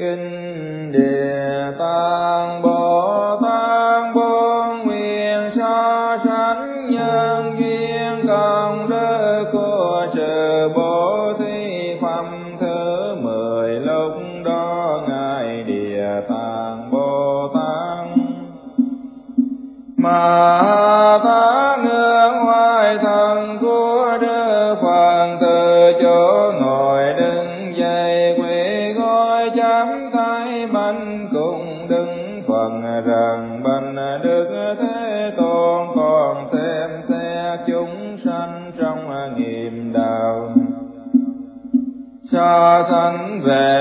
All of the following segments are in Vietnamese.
kinh địa tạng bồ sanva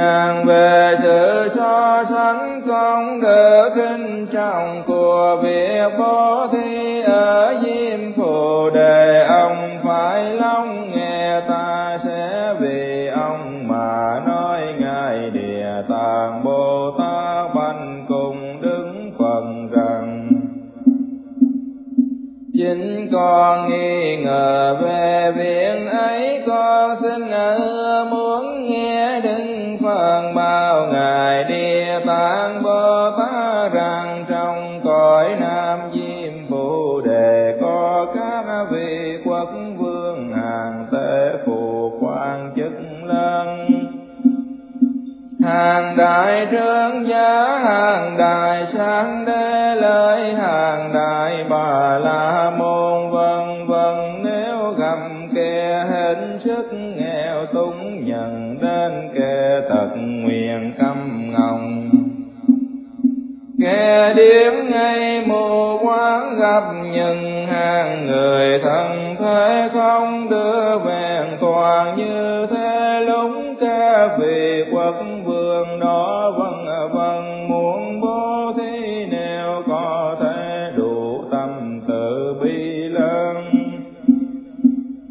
nhàn về sự so sánh con đức kinh trọng của việc bố thi ở diêm phù đề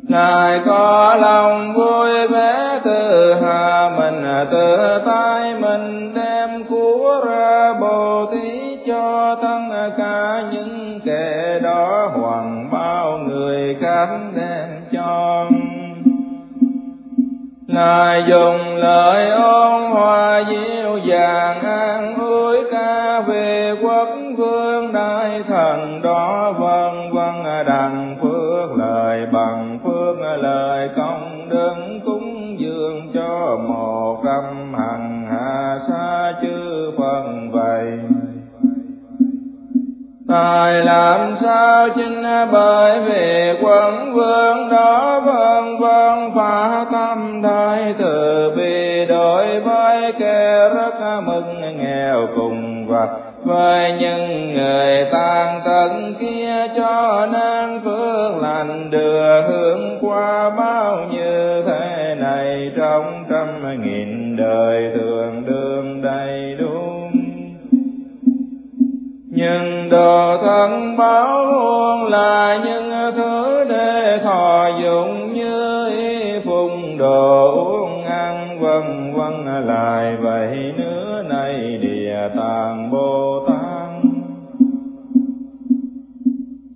ngài có lòng vui vẻ từ hà mình, từ tay mình đem của ra bồ thí cho tất cả những kẻ đó hoàng bao người khác đang cho. Ngài dùng lời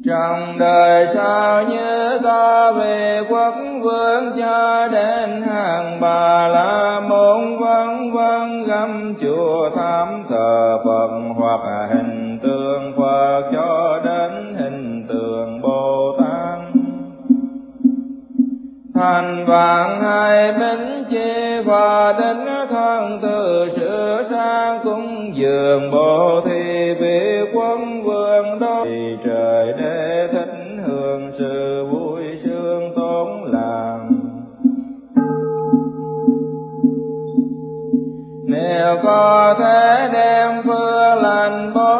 Trần đời sao như ta về quốc vương cha đến hàng bà la môn, vân vân găm chùa tham thờ Phật hoặc hình tượng Phật cho đến hình tượng Bồ Tát. Thành vàng hai bến chi và đến thân từ sửa sang cúng dường Bồ Thị vị quân vương có thể đem phước lành bố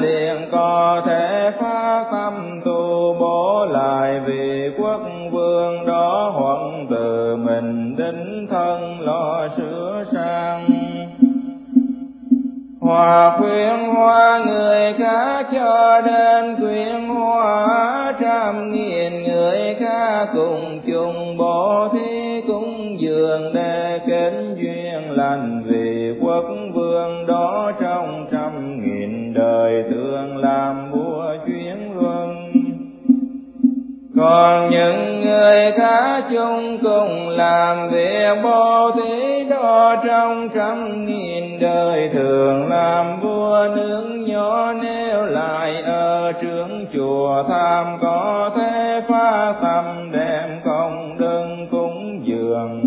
liền có thể phá tâm tu bổ lại vì quốc vương đó hoặc từ mình đính thân lo sửa sang. Hòa khuyên hoa người khác cho đến khuyên hoa trăm nghìn người khác cùng chung bổ thí còn những người khác chung cùng làm việc, bố thí đó trong trăm nghìn đời, thường làm vua nướng nhỏ nếu lại ở trướng chùa tham có thể phá tâm đem công đơn cúng dường.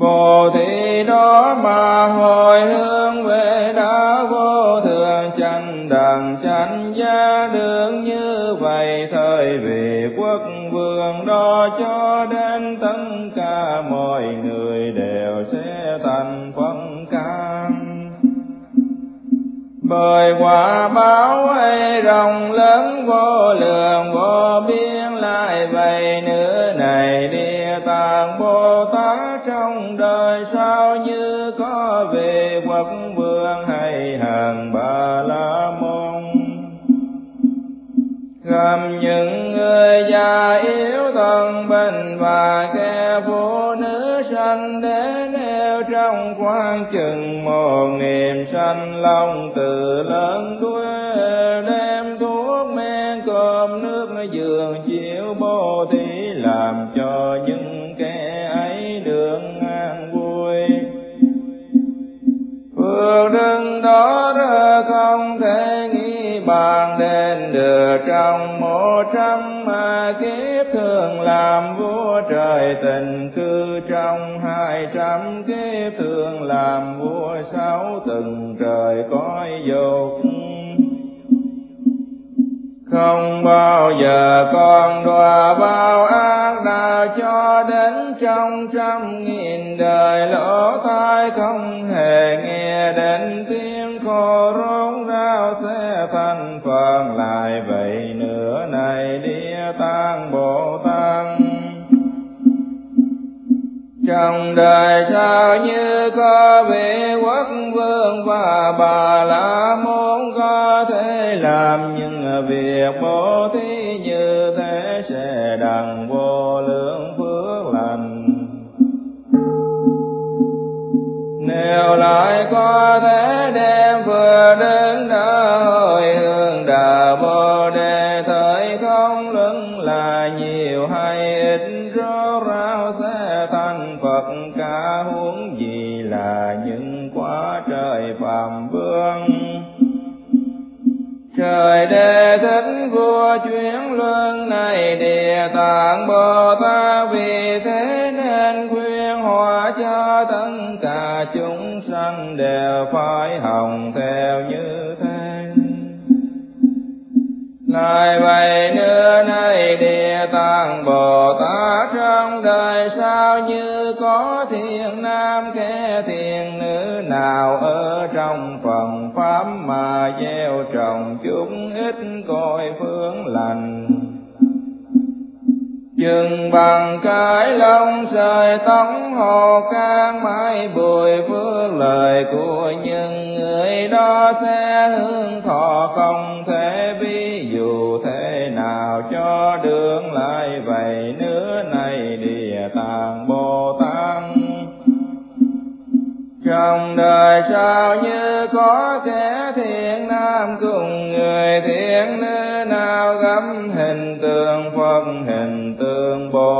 Bồ thí đó mà hồi hướng về đã vô thường chánh đẳng chánh giác về quốc vương hay hàng bà la môn. Gặp những người già yếu thân bệnh và kẻ phụ nữ sanh để nêu trong quan chừng một niềm sanh lòng từ lớn tuổi, đem thuốc men cơm nước giường chiếu bồ thí làm nghĩ bàn đến được trong một trăm mà kiếp thường làm vua trời tình cư trong hai trăm kiếp thường làm vua sáu từng trời cõi dục. Không bao giờ còn đọa bao ác đạo cho đến trong trăm nghìn đời, lỗ tai không hề nghe đến tiếng khổ rống thanh thành lại, vậy nữa này địa tạng bồ tát. Trong đời sao như có vị quốc vương và bà la môn, có thể làm những việc bố thí như thế sẽ đặng vô lượng phước lành. Nếu lại có thể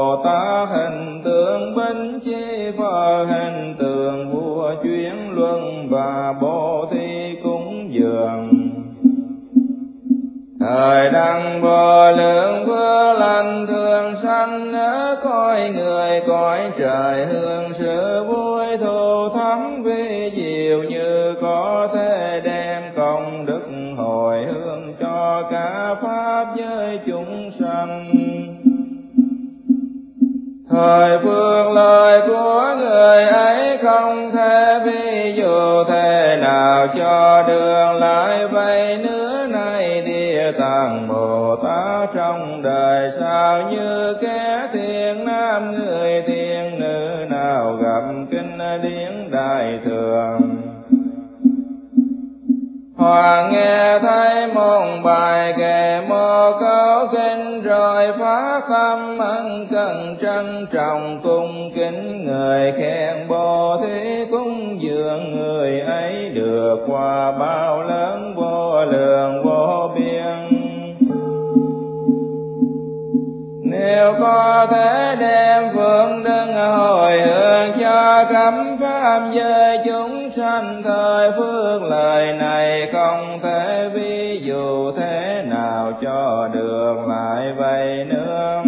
bồ tát hình tượng binh chi phật hình tượng vua chuyển luân và bồ thi cúng dường. Thời đăng vô lượng vô lành thường sanh ở cõi người cõi trời hương sự vui thôi. Thời phương lai vậy nương.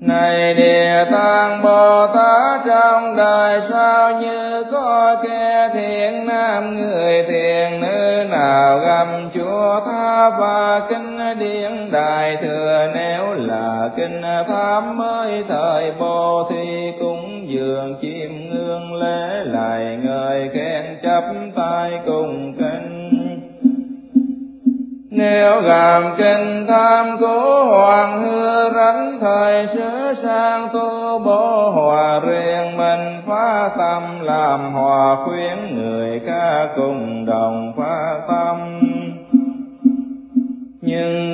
Này địa tạng bồ tát, trong đời sao như có kẻ thiện nam, người thiện nữ nào gầm chúa tha và kinh điển đại thừa nếu là kinh pháp mới thời bồ thì cũng dường chi theo gàm kinh tham cố hoàng hư rắn thời sửa sang tu bố hòa riêng mình, phá tâm làm hòa khuyến người ca cùng đồng phá tâm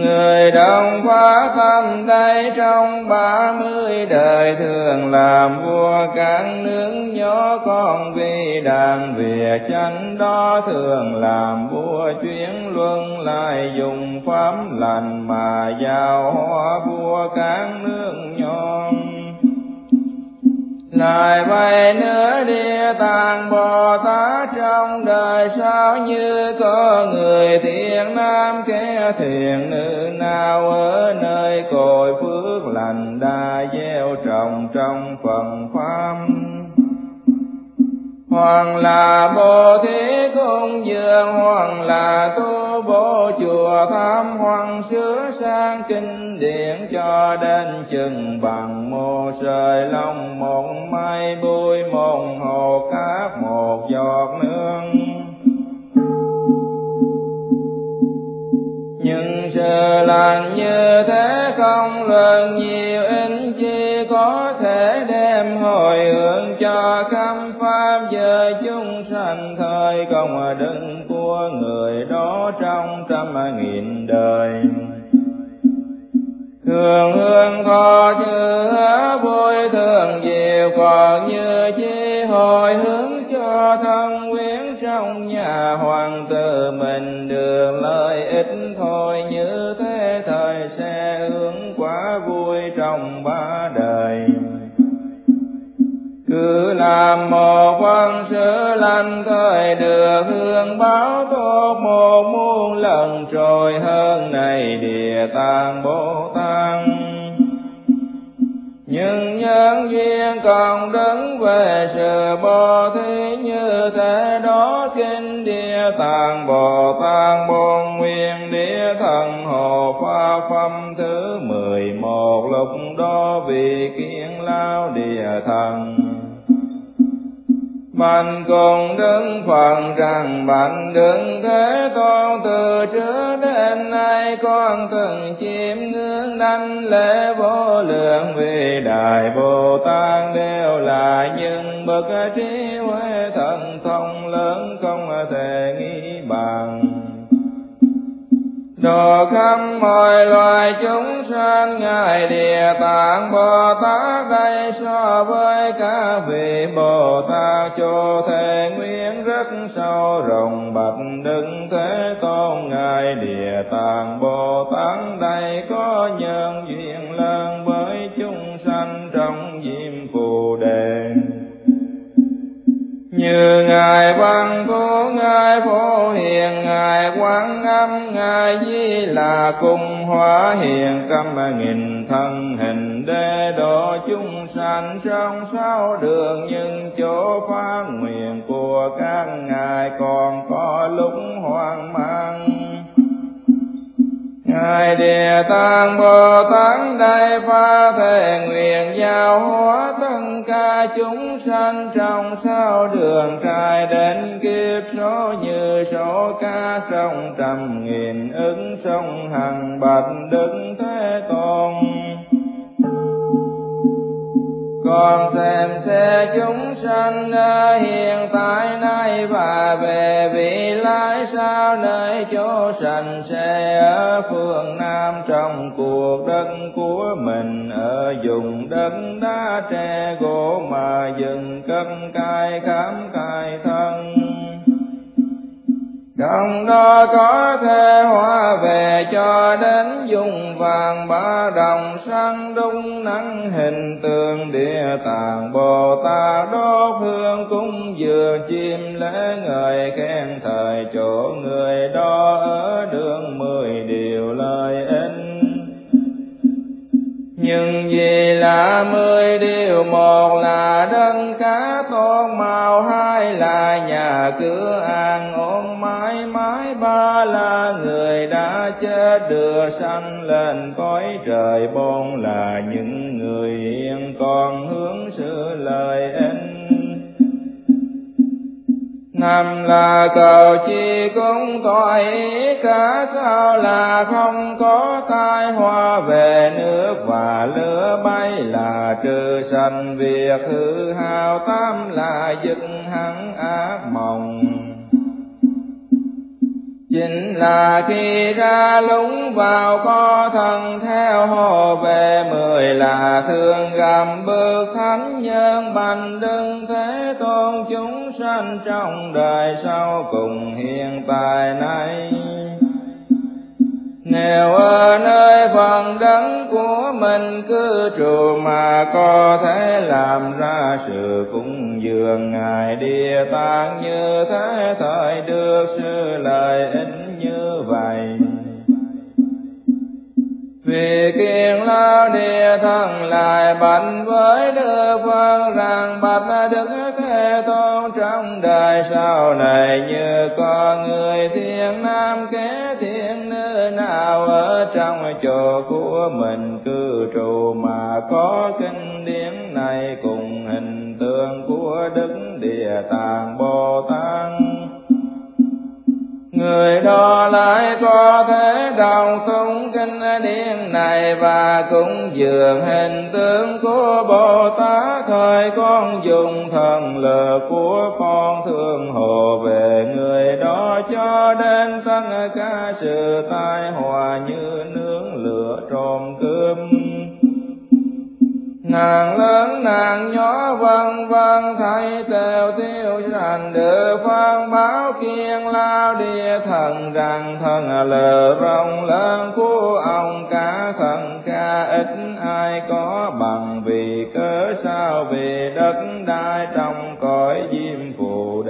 người đồng phá tâm đây trong ba mươi đời thường làm vua các nước nhỏ con vì đàn về chánh đó thường làm vua chuyến luân lại dùng pháp lành mà giao hoa vua các nước nhon lại vậy nữa địa tạng bồ tát trong đời sao như có người thiện nam kẻ thiện nữ nào ở nơi cội phước lành đa gieo trồng trong phần pháp Hoàng là bồ Thế cung dường, Hoàng là tu bố chùa tham Hoàng sửa sang kinh điển cho đến chừng bằng mô sợi long một mai bôi một hồ cát một giọt nương nhưng sự lành như thế không lần nhiều in chi có thể đem hồi hướng cho khắp pháp giới chúng sanh thời công đức của người đó trong trăm nghìn đời thường hương có chữ vui, thường diệu còn như chi hồi hướng cho thân quyến trong nhà hoàng tử mình được lợi ích thôi. Như thế thời sẽ hướng quá vui trong ba đời. Cứ làm một quan sứ lành thời được hương báo tốt một muôn lần trôi hơn này địa tạng bồ nhưng nhân duyên còn đứng về sự bồ thí như thế đó kinh địa tạng bồ Mạnh cùng đứng phần rằng mạnh đứng thế con từ trước đến nay, con từng chiếm ngưỡng đảnh lễ vô lượng vì Đại Bồ Tát đều là những bậc trí huệ thần thông lớn không thể nghĩ bằng độ khắp mọi loài chúng sanh, ngài địa tạng bồ tát đây so với các vị bồ tát cho thể nguyện rất sâu rộng bạch đức thế tôn, ngài địa tạng bồ tát đây có nhân duyên lớn với chúng sanh trong diêm phù đề như ngài văn thú, ngài phổ hiền, ngài quán âm, ngài di là cung hóa hiền trăm nghìn thân hình đế độ chúng sanh trong sáu đường nhưng chỗ phát nguyện của các ngài còn có lúc hoang mang. Ngài Địa Tạng Bồ Tát, Đại Pha Thề nguyện, giao hóa tất cả chúng sanh trong sao đường trai đến kiếp số như số ca, trong trăm nghìn ứng sông hằng bạch đức thế tôn con xem xe chúng sanh hiện tại nay và về vị lai sao nơi chỗ sanh xe ở phương nam trong cuộc đất của mình, ở dùng đất đá tre gỗ mà dừng cất cai khám cai thân trong đó có thể hóa về cho đến dùng vàng ba đồng sang đung nắng hình tượng địa tạng bồ tát đốt hương cúng dường chim lễ người khen thời chỗ người đó ở đường mười điều lời in nhưng vì là mười điều, một là đơn cá tôn, màu hai là nhà cửa an ổn mãi mãi, ba là người đã chết, đưa sanh lên cõi trời, bốn là những người hiền, còn hướng sự lời in nam là cầu chi cũng tội, cả sao là không có tai hoa về nước và lửa bay là trừ sanh, việc hư hao tam là dứt hắn ác mộng chính là khi ra lúng vào có thân, theo hồ về mười là thương gầm. Bước thánh nhân bành đừng thế tôn chúng sanh trong đời sau cùng hiện tại này nếu ở nơi phần đấng của mình cư trụ mà có thể làm ra sự cúng dường ngài địa tạng như thế, thời được sư lời ích như vậy. Vì kiền lao địa thần lại bạch với đức phật rằng bạch đức thế tôn trong đời sau này như con người thiên nam kế thiên nữ nào ở trong chỗ của mình, cư trụ mà có kinh điển này cùng đức địa tạng bồ tát. Người đó lại có thể đọc tụng kinh điển này và cũng dường hình tướng của bồ tát. Thời con dùng thần lực của con thương hồ về người đó cho đến tất cả sự tai hòa như nướng lửa trộm cơm nàng lớn, nàng nhỏ, vân vân thay tèo tiêu rằng được phan báo kiên lao địa thần rằng thần lờ rộng lớn của ông cả thần ca ít ai có bằng vì cớ sao về đất đai trong cõi diêm phù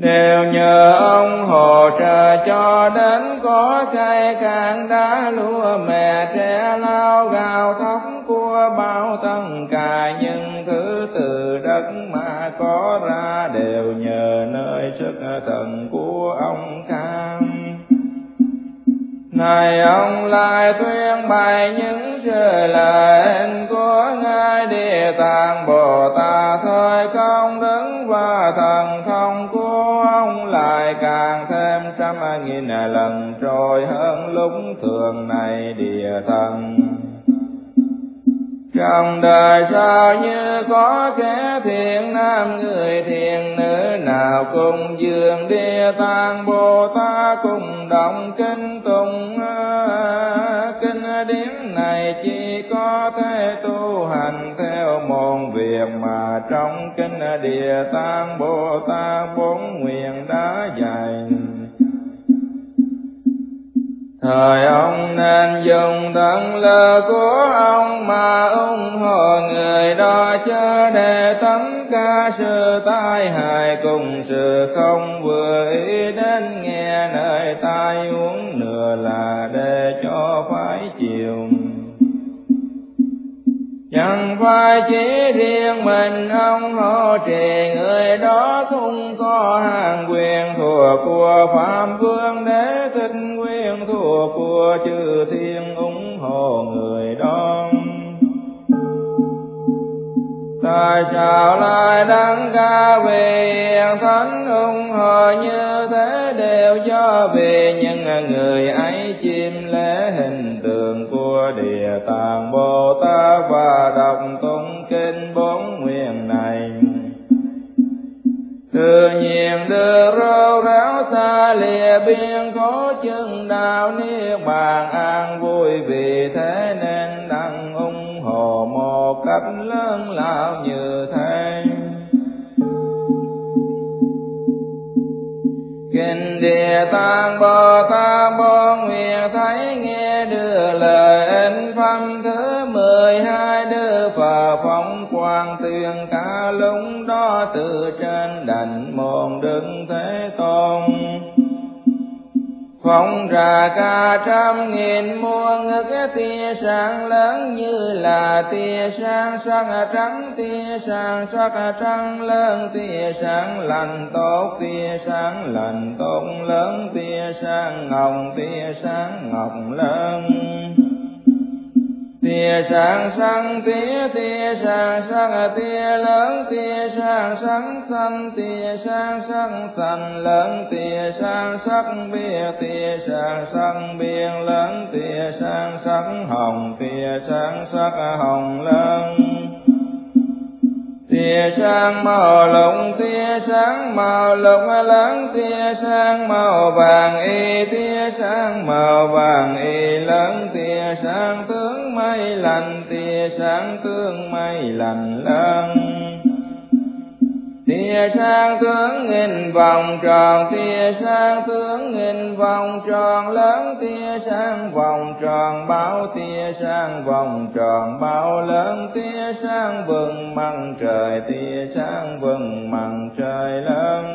đều nhờ ông hộ trợ cho đến có cây càng đá lúa mẹ tre lao gạo thóc của bao tất cả những thứ từ đất mà có ra đều nhờ nơi sức thần của ông cam này ông lại tuyên bày những sự lệnh của ngài địa tạng bồ tát thời công đức và thần thông của ông lại càng thêm trăm nghìn lần trôi hơn lúc thường này địa thần trong đời sao như có kẻ thiện, nam người thiện, nữ nào cùng dường địa tạng, bồ tát cùng động kinh tùng kinh điển này chỉ có thể tu hành theo môn việc mà trong kinh địa tạng, bồ tát bốn nguyện đã dạy. Thời ông nên dùng thân lời của ông mà ủng hộ người đó chớ để tấm ca sự tai hại cùng sự không vừa ý đến nghe nơi tai uống nửa là để cho Chẳng phải chỉ riêng mình ông hộ trì, người đó không có hàng quyền thuộc của Phạm Vương để thích quyền thuộc của chư thiên ủng hộ người đó thời sao lại đăng ca về hiện thánh ung hộ như thế đều do vì những người ấy chim lễ hình tượng của địa tạng Bồ Tát và đọc tụng kinh bốn nguyện này. Tự nhiên đưa râu ráo xa lìa biên có chân đạo niết bàn an vui vì thế nên đăng ung hộ một cách lớn lao như thế. Kinh Địa Tạng Bồ Tát bồ Nguyện thấy nghe đưa lời in phẩm thứ mười hai đưa Phật phóng quang tuyên cả lúc đó từ trên đảnh môn Đức Thế Tôn phóng ra cả trăm nghìn muôn ngực tia sáng lớn như là tia sáng, sắc trắng, tia sáng, sắc trắng lớn, tia sáng lành tốt, tia sáng lành tốt lớn, tia sáng ngọc tia sáng ngọc lớn tia sáng sáng, tia tia sáng sáng, tia lớn, tia sáng sáng xanh tia sáng sáng xanh lớn, tia sáng sắc bia, tia sáng sắc biên lớn, tia sáng sắc hồng, tia sáng sắc hồng lớn tia sáng màu lục tia sáng màu lộng lắng, tia sáng màu vàng, y tia sáng màu vàng, y lớn tia sáng tướng mây lành, tia sáng tướng mây lành lớn tia sáng tướng nghìn vòng tròn, tia sáng tướng nghìn vòng tròn, lớn tia sáng vòng tròn bao tia sáng vòng tròn bao lớn tia sáng vầng mặt trời, tia sáng vầng mặt trời lớn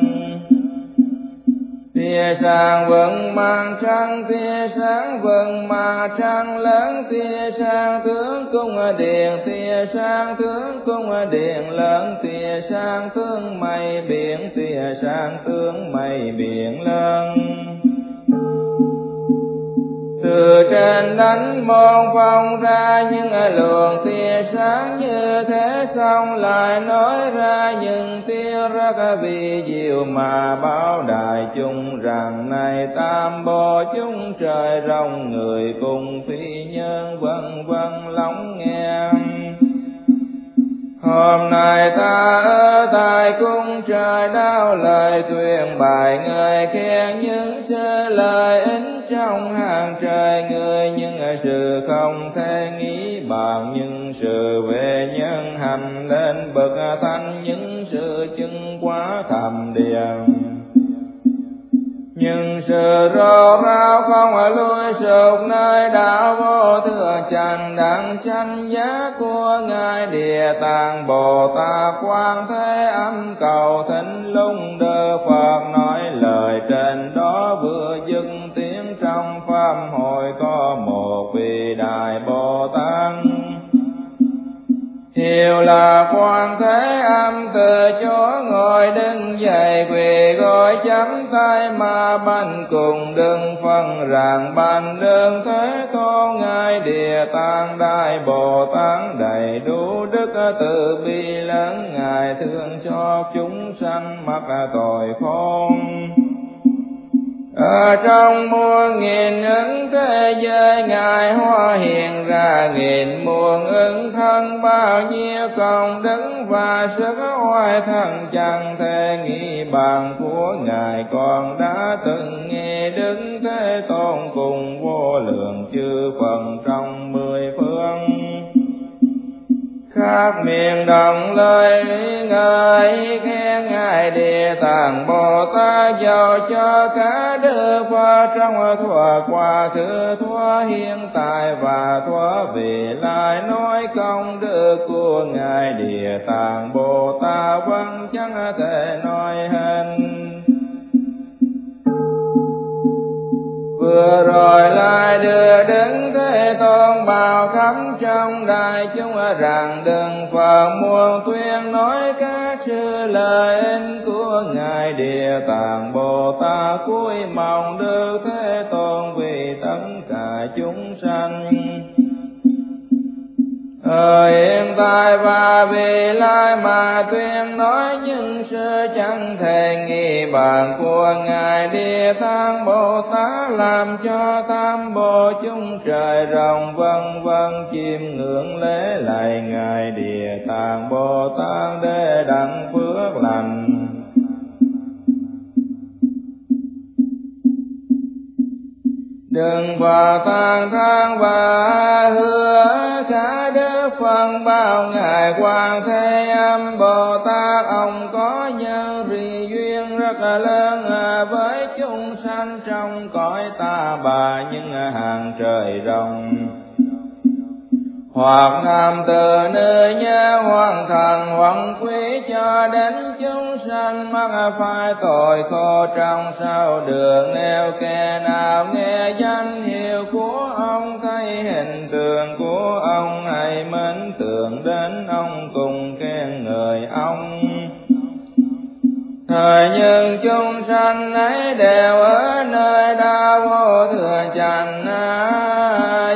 tia sáng vầng mang trăng, tia sáng vầng mà trăng lớn, tia sáng tướng cung điện, tia sáng tướng cung điện lớn, tia sáng tướng mây biển, tia sáng tướng mây biển lớn từ trên đánh môn phong ra những luồng tia sáng như thế xong lại nói ra những tia rất vì diệu mà báo đại chúng rằng này tam bồ chúng trời rồng người cùng phi nhân vân vân lắng nghe. Hôm nay ta ở tại cung trời đau lời tuyên bài người khen những sơ lời ấn trong hàng trời người nhưng sự không thể nghĩ bàn, những sự về nhân hành lên bậc thanh những sự chứng quá thầm điềm nhưng sự rô rao không lui sụp nơi đạo vô thượng chẳng đặng tranh giá của ngài địa tạng bồ tát quan thế âm cầu thánh lung đơ phật nói lời trên đó vừa dừng tiếng trong pháp hội Hiểu là quan thế âm từ chỗ ngồi đứng dậy, quỳ gọi chấm tay mà banh cùng đừng phân rằng banh đường thế tôn ngài địa tạng, đại bồ tát, đầy đủ đức từ bi lớn. Ngài thương cho chúng sanh mắc tội khôn ở trong muôn nghìn ứng thế giới, ngài hoa hiện ra nghìn muôn ứng thân. Bao nhiêu công đức và sức oai thần chẳng thể nghĩ bằng của ngài. Còn đã từng nghe đứng thế tôn cùng vô lượng chư phần trong khắp miền đồng lời ngợi khen ngài địa tạng bồ tát giàu cho cả đức phật. Trong thuở qua khứ thuở hiện tại và thuở về lại, nói công đức của ngài địa tạng bồ tát vẫn chẳng thể nói hết. Vừa rồi lại đưa đến thế tôn bào khắp trong đại chúng rằng đừng phật muôn tuyên nói các sư lời in của ngài địa tạng bồ tát. Cuối mong được thế tôn vì tất cả chúng sanh ở hiện tại và vì lai mà tuyên nói những sự chẳng thể nghi. Bàn của ngài địa tạng bồ tát làm cho tam bộ chúng trời rồng vân vân chim ngưỡng lễ lại ngài địa tạng bồ tát để đặng phước lành. Đừng và phan thang và hứa cả đức phần bao ngài quan thế âm bồ tát. Ông có nhân rì duyên rất lớn à, với chúng sanh trong cõi ta, bà những hàng trời rồng hoặc nam từ nơi nhớ hoàng thần, hoàng quý cho đến chúng sanh, mắc phải tội khổ trong sao đường nghèo kẻ nào nghe danh hiệu của ông, thấy hình tượng của ông, hãy mến tượng đến ông, cùng khen người ông. Thời nhân chúng sanh ấy đều ở nơi đau vô thường chẳng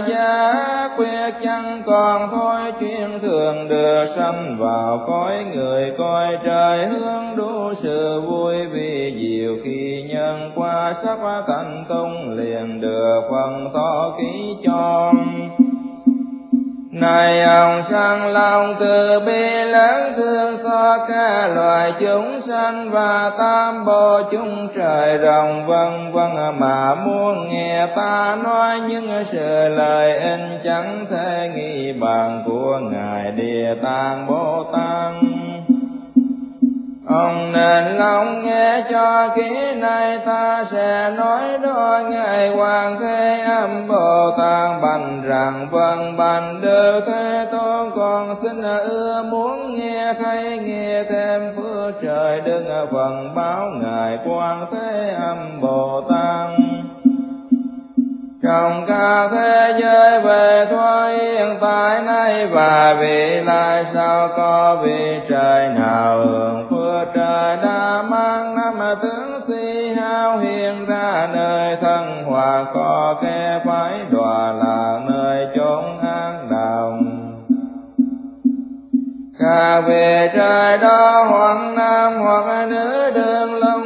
giá khuya chẳng còn thôi, chuyên thường đưa sanh vào cõi người, coi trời hướng đủ sự vui. Vì diệu khi nhân qua sắc thành công liền được phần to ký cho này ông sanh lòng từ bi lớn thương cho cả loài chúng sanh và tam bồ chúng trời rồng, vân vân mà muốn nghe ta nói những sự lời in chẳng thể nghi bằng của ngài địa tạng bồ tát ông nên lòng nghe cho kỹ này ta sẽ nói đó ngài hoàng thế âm bồ tát bành rằng vâng bành đều thế tôn còn xin ưa muốn nghe thấy, nghe thêm phước trời đừng phần báo ngài quan thế âm bồ tát trong cả thế giới về thôi hiện tại nay, và vì lai sao có vị trời nào hưởng phước trời đã mang, năm tướng si hao hiện ra nơi thân hòa có kẻ phải đọa là nơi chốn an đồng. Cả về trời đó hoặc nam hoặc nữ đường long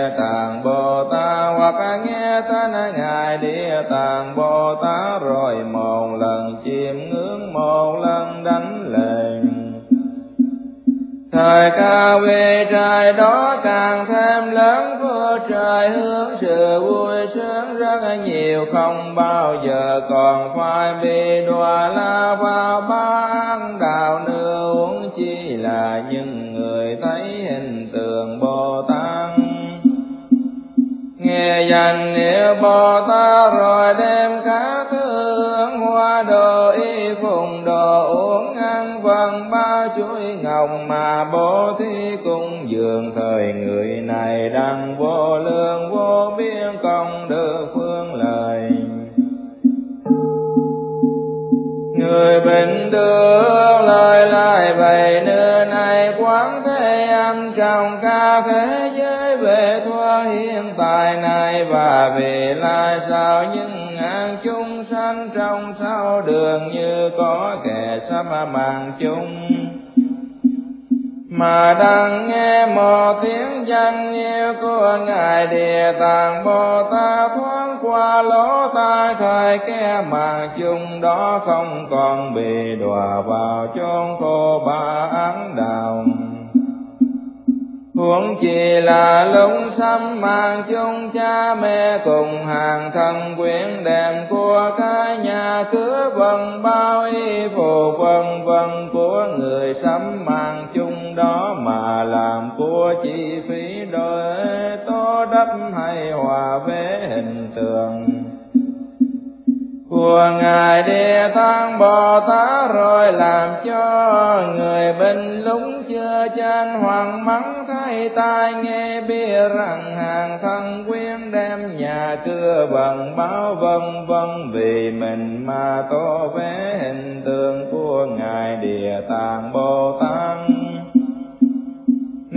địa tạng bồ tát, hoặc nghe tên ngài địa tạng bồ tát, rồi một lần chiêm ngưỡng, một lần đánh lệ thời ca về trời đó càng thêm lớn của trời hướng sự vui sướng rất nhiều, không bao giờ còn phải bị đọa la vào ba ăn đạo nữa uống chi là những người thấy hình tượng bồ tát nghe danh niệm bồ tát rồi đem các thương, hoa đồ y phùng đồ uống ăn vần bao chuỗi ngọc mà bố thí cung dường thời người này đang vô lương người bình thường lời lại bày nơi này quán thế âm trong ca thế giới về thua hiện tại này. Và về lai sao những ngàn chúng sanh trong sau đường như có kẻ sắp màn chung. Mà đang nghe một tiếng danh yêu của ngài địa tạng bồ tát thoát qua lỗ tai thời kẻ màn chung đó không còn bị đọa vào chốn cô ba án đào huống chi là lúc xăm mang chung cha mẹ cùng hàng thân quyến đẹp của cái nhà cửa vân bao y phù vân vân của người sắm mang chung đó mà làm của chi phí đôi tô đắp hay hòa vế hình tượng của ngài địa tạng bồ tát rồi làm cho người bên lúng chưa chan hoàng mắng thay tai nghe biết rằng hàng thân quyến đem nhà cửa bằng báo vân vân. Vì mình mà tô vẽ hình tượng của ngài địa tạng bồ tát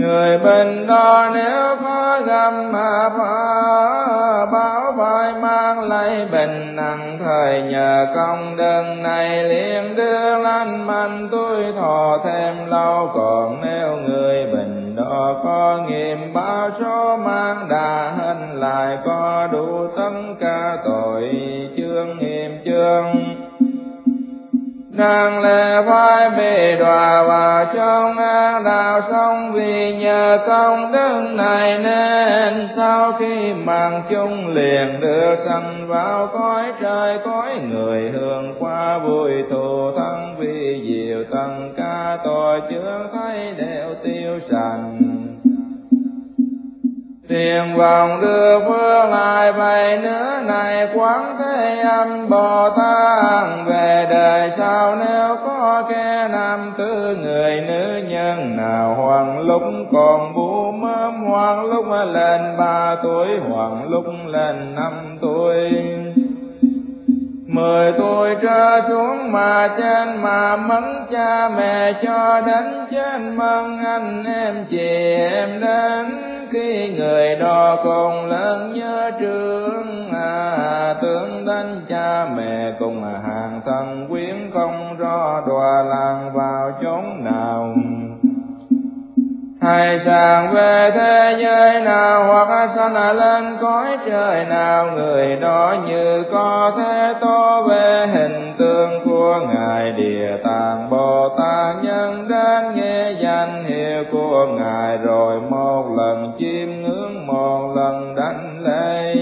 người bên đó nếu có gặp mà phá, báo vai mang lấy bình nặng thời nhờ công đơn này. Liền đưa lanh mạnh tôi thọ thêm lâu, còn nếu người bình đó có nghiệm bao số mang đà hình lại có đủ tất cả tội chương nghiệm chương nàng lệ vai bị đọa vào trong ác đạo sống vì nhờ công đức này nên sau khi mạng chung liền đưa sanh vào cõi trời, cõi người hưởng qua vui thù thân vì diệu tăng ca tội chướng thấy đều tiêu sạch tiền vọng đưa phương lại vậy nữa này quán thế âm bồ tát. Về đời sau nếu có kẻ nam tư người nữ nhân nào hoàng lúc còn bú mớm hoàng lúc lên ba tuổi hoàng lúc lên năm tuổi mời tôi trở xuống mà trên mà mấn cha mẹ cho đến trên mân anh em chị em đến. Khi người đó còn lớn nhớ trường à, tướng đến cha mẹ cùng hàng thân quyến không rõ đòa làng vào chốn nào hay sàng về thế giới nào hoặc sanh lên cõi trời nào, người đó như có thế tố về hình tượng của ngài. Địa tạng bồ tát nhân đến nghe danh hiệu của ngài, rồi một lần chiêm ngưỡng, một lần đánh lễ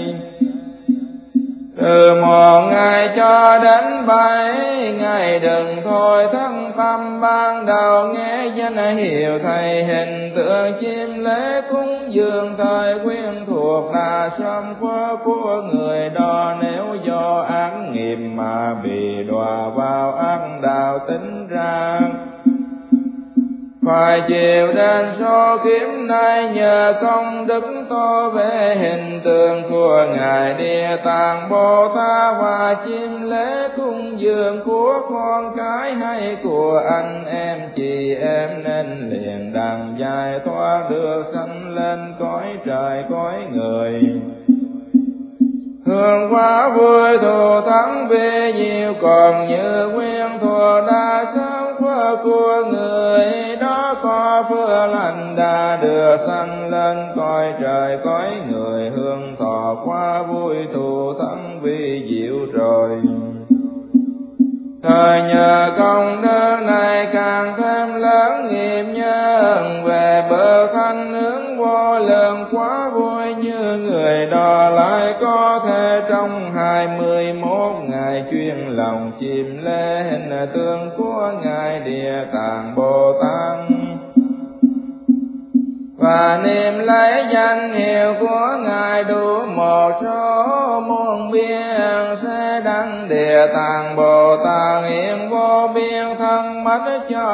từ một ngày cho đến bảy ngày đừng thôi thân tâm ban đầu nghe danh hiệu thầy hình tượng chim lễ cúng dường thời quyên thuộc là sâm phơ của người đó. Nếu do ăn nghiệp mà bị đọa vào ăn đạo tính ra phải chịu đến số kiếm nay nhờ công đức to về hình tượng của ngài địa tạng bồ tát và chim lễ cung dường của con cái hay của anh em chị em nên liền đằng dài thoát được sanh lên cõi trời cõi người hương quá vui thù thắng vì nhiều còn như nguyên thua đa sáng phước của người đó có phước lành đã đưa sanh lên coi trời cõi người. Hương thọ quá vui thù thắng vì diệu rồi. Thời nhờ công tạng bồ tát hiện vô biên thân mắt cho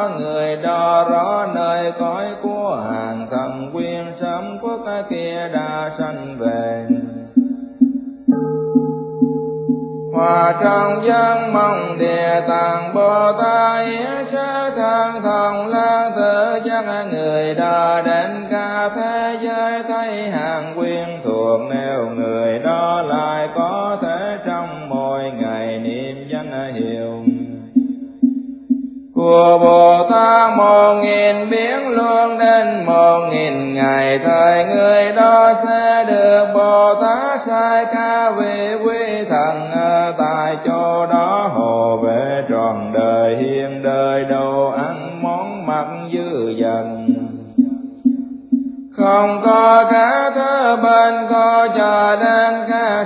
cho đến cả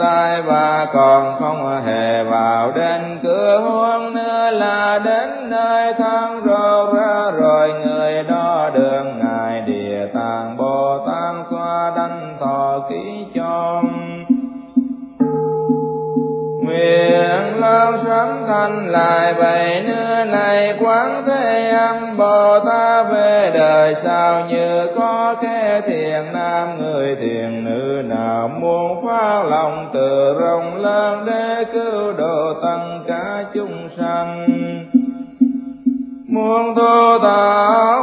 tai và còn không hề sanh lại vậy nữa này quán thế âm bồ tát về đời. Sao như có khe thiền nam, người thiền nữ nào muốn phá lòng từ rộng lớn để cứu độ tăng cả chúng sanh? Muôn tu tạo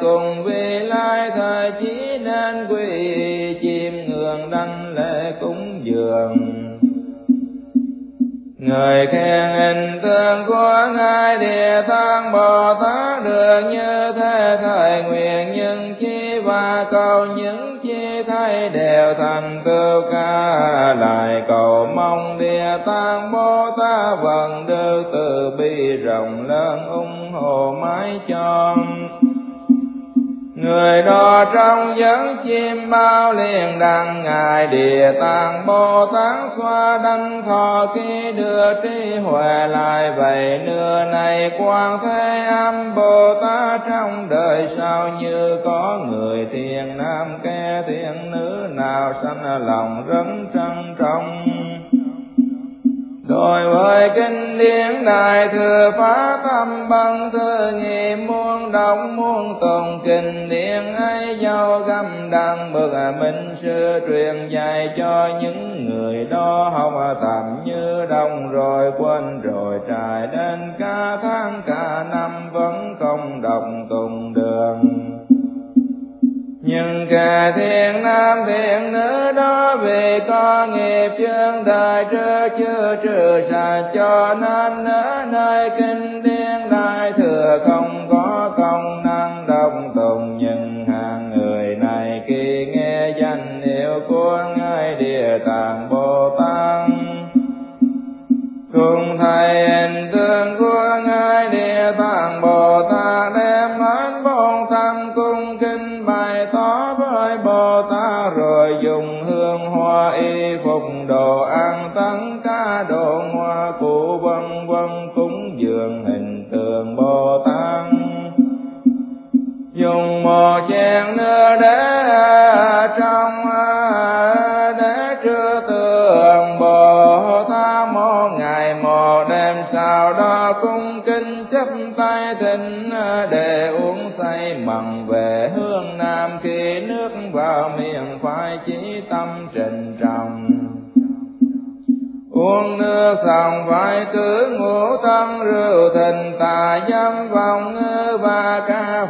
cùng vi lai thời chỉ nên quy chim ngưỡng đanh lễ cúng dường. Người khen hình tượng của ngài địa tạng bồ tát được như thế thời nguyện, nhưng chi và cầu những chi thay đều thành tựu ca. Lại cầu mong địa tạng bồ tát vẫn được từ bi rộng lớn ủng hộ mái tròn người đó trong giấc chim bao liền đăng ngài, địa tạng bồ tát xoa đăng thọ khi đưa trí huệ lại. Vậy nửa này quan thế âm bồ tát trong đời sau như có người thiền nam kẻ thiền nữ nào sanh lòng rấn trân trọng Hồi với kinh điển đại thừa phá tâm bằng thơ nhị muôn động muôn tùng kinh điển ấy do găm đăng bậc minh sư truyền dạy cho những người đó học tạm như đông rồi quên rồi trải đến cả tháng cả năm vẫn không đồng tùng đường nhưng kẻ thiện nam thiện nữ đó vì có nghiệp chương đời trơ chưa trừ sạch cho nên ở nơi kinh điển đại thừa không có công năng đồng tùng. Nhưng hàng người này khi nghe danh hiệu của ngài địa tạng bồ tát, cùng thầy hình tượng của ngài địa tạng bồ tát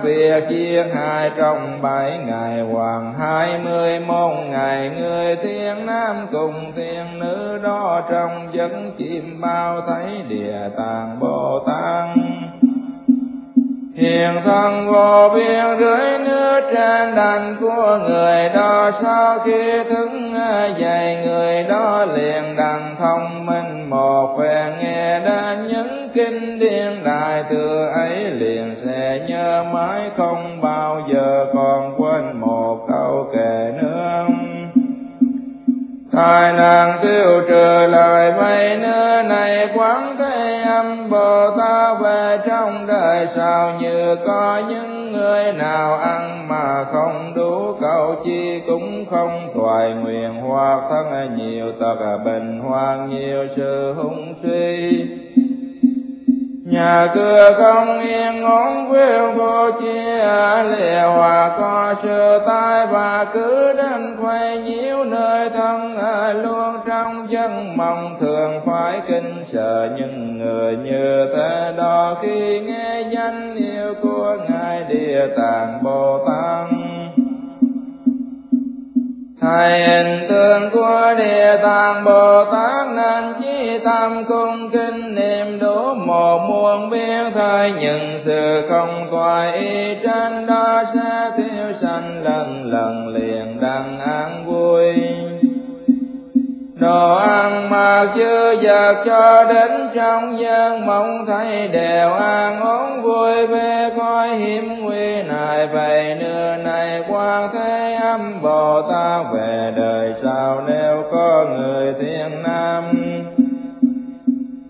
việc chia hai trong bảy ngày hoàng, hai mươi môn ngày người thiên nam cùng thiên nữ đó trong giấc chim bao thấy địa tạng bồ tát. Hiền thân vô biên dưới nước trên đành của người đó, sau khi thức dậy người đó liền đằng thông minh một phen nghe đến những kinh điên đại từ ấy liền sẽ nhớ mãi không bao giờ còn quên một câu kệ nữa Tài nàng tiêu trừ lời mây nữa này quán thế âm Bồ Tát về trong đời, sao như có những người nào ăn mà không đủ cầu chi cũng không thoại nguyện hoặc thân, nhiều tật bệnh hoang nhiều sự hung suy nhà cửa không yên, ngón quyêu vô chia lìa, hòa co sự tai và cứ đến quay nhiễu nơi thân à, luôn trong dân mong thường phải kinh sợ những người như thế đó. Khi nghe danh yêu của ngài, địa tạng bồ tát Thầy hình tượng của Địa Tạng Bồ Tát nên chí tâm cung kinh niệm đủ một muôn biên thời những sự không toại y trên đó sẽ tiêu sanh lần lần liền đăng an vui. Đồ ăn mà chưa giật cho đến trong dân mong thấy đều ăn uống vui về coi hiểm nguy này vậy nửa này qua thế Nam bồ tát về đời sau nếu có người thiên nam?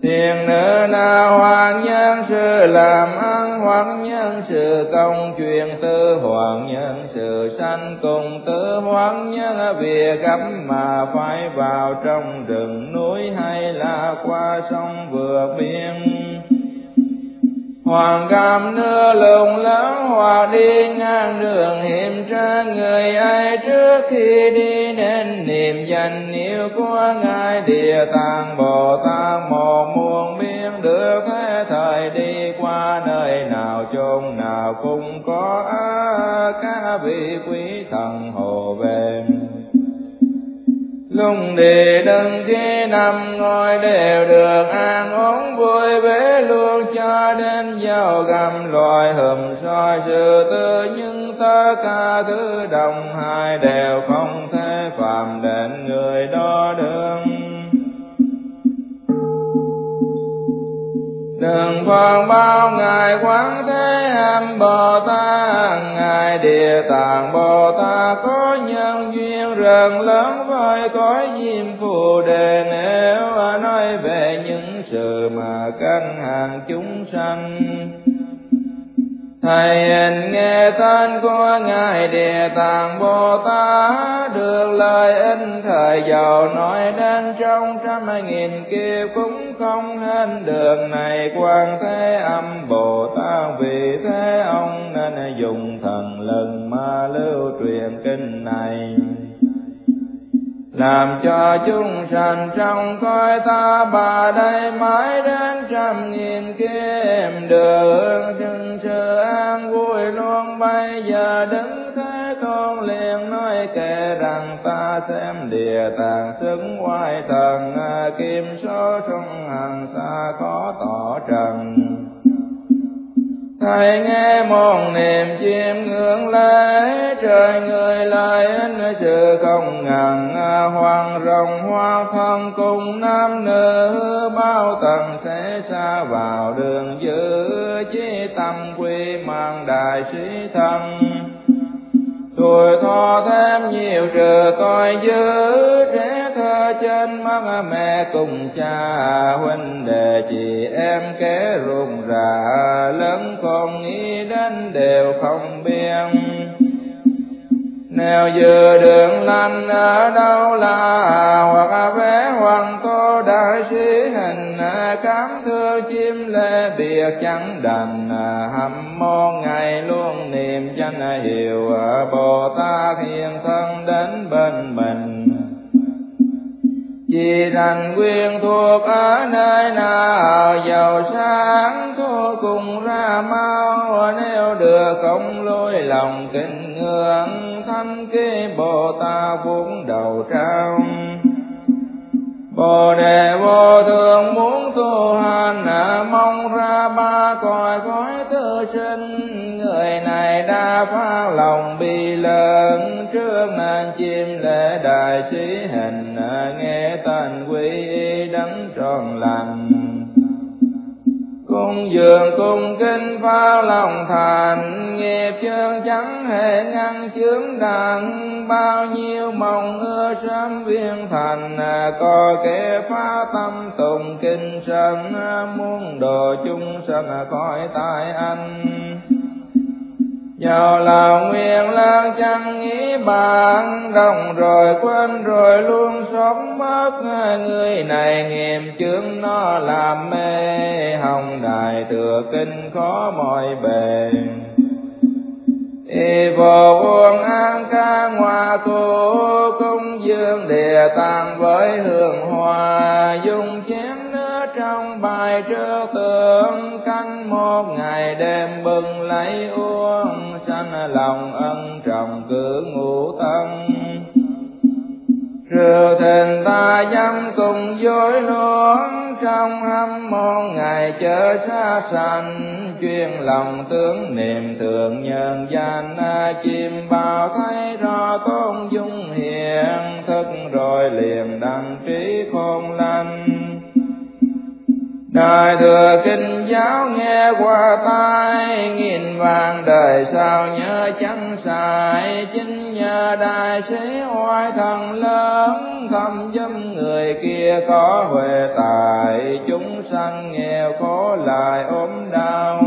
Thiền nữ na hoàng nhân sự làm ăn hoặc nhân sự công truyền tư hoàng nhân sự sanh cùng tư hoàng nhân việc gặp mà phải vào trong rừng núi hay là qua sông vượt biên? Hoàng cam nưa lùng lắng hòa đi ngang đường hiểm tra người ai trước khi đi nên niệm danh yêu của ngài địa tạng bồ tát một muôn biên được thế thời đi qua nơi nào chốn nào cũng có các vị quý thần hồ về lung đề đừng khi nằm ngồi đều được an ổn vui vẻ luôn cho đến giao gầm loài hầm soi sự tư nhưng tất cả thứ đồng, hai đều không thể phạm đến người đó đường đừng bao ngài quán thế âm bồ tát ngài địa tạng bồ tát có nhân duyên rộng lớn với cõi diêm phù đề. Nếu nói về những sự mà căn hàng chúng sanh Thầy hình nghe tên của Ngài Địa Tạng Bồ Tát, Được lời in thời giàu nói đến trong trăm nghìn kiếp Cũng không hết đường này quan thế âm, Bồ Tát Vì thế ông nên dùng thần lần mà lưu truyền kinh này làm cho chúng sanh trong cõi ta bà đây mãi đến trăm nghìn kiếp. Đường chừng sự an vui luôn, bây giờ đứng thế tôn liền, nói kể rằng ta xem địa tạng xứng oai thần à, kim số sông hằng xa khó tỏ trần. Thầy nghe một niềm chim ngưỡng lễ, trời người lại in sự không ngàn hoàng rồng hoa thân cùng nam nữ, bao tầng sẽ xa vào đường giữ chí tâm quy mang đại sĩ thân. Rồi thọ thêm nhiều trừ tội dữ, trẻ thơ trên mắt mẹ cùng cha huynh đệ chị em kế rụng rà lớn con nghĩ đến đều không biên nếu giờ đường lành ở đâu là hoặc vẽ hoàng tô đại sĩ hình, cám thương chim lê biệt chẳng đành hầm môn ngày luôn niệm danh hiệu bồ tát hiện thân đến bên mình. Chỉ rằng quyền thuộc ở nơi nào, giàu sáng thua cùng ra mau, nếu được không lôi lòng kính ngưỡng thanh kế bồ tát vốn đầu trao. Bồ đề vô thường muốn tu hành mong ra ba cõi cõi tư sinh. Người này đã phá lòng bi lớn, trước nên chim lễ đại sĩ hình. Nghe tên quý đấng tròn lành cung dường cung kinh phá lòng thành, nghiệp chơn chẳng hề ngăn chướng đặng. Bao nhiêu mong ưa sớm viên thành, có kẻ phá tâm tùng kinh sân. Muốn đồ chúng sanh khỏi tại anh. Nhờ là nguyện lang chẳng nghĩ bạn đồng rồi quên rồi luôn sống mất. Người này nghiệm chướng nó làm mê hồng đài thừa kinh khó mọi bề y vô quân an ca ngoa cô cung dương địa tạng với hương hoa. Dung chén nước trong bài trơ tượng canh một ngày đêm bừng lấy uống lòng ân trọng cử ngũ thân, rượu thịnh ta dâm cùng dối loạn trong hâm môn ngày chớ xa sanh. Chuyên lòng tướng niệm thượng nhân danh chim bao thấy rõ tôn dung hiện thức rồi liền đăng trí khôn lanh Đời thừa kinh giáo nghe qua tai, nghìn vàng đời sao nhớ chẳng xài. Chính nhờ đại sĩ oai thần lớn, thâm dâm người kia có huệ tài, chúng sanh nghèo khổ lại ốm đau.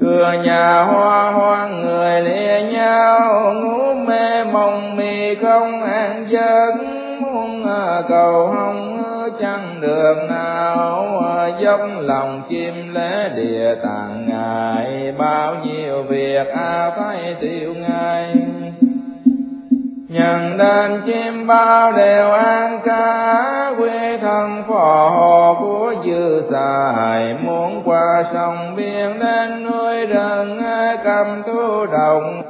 Cửa nhà hoa hoang người lìa nhau, ngủ mê mộng mì không an giấc, muốn à, cầu không à, chẳng đường nào à, dốc lòng chim lễ địa tạng ngài bao nhiêu việc a phải tiêu ngài nhận đến chim bao đều an ca quê thân phò hồ của dư xài, muốn qua sông biển đến núi rừng cầm thu đồng.